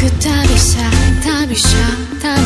Ku tak bisa, tak bisa, tak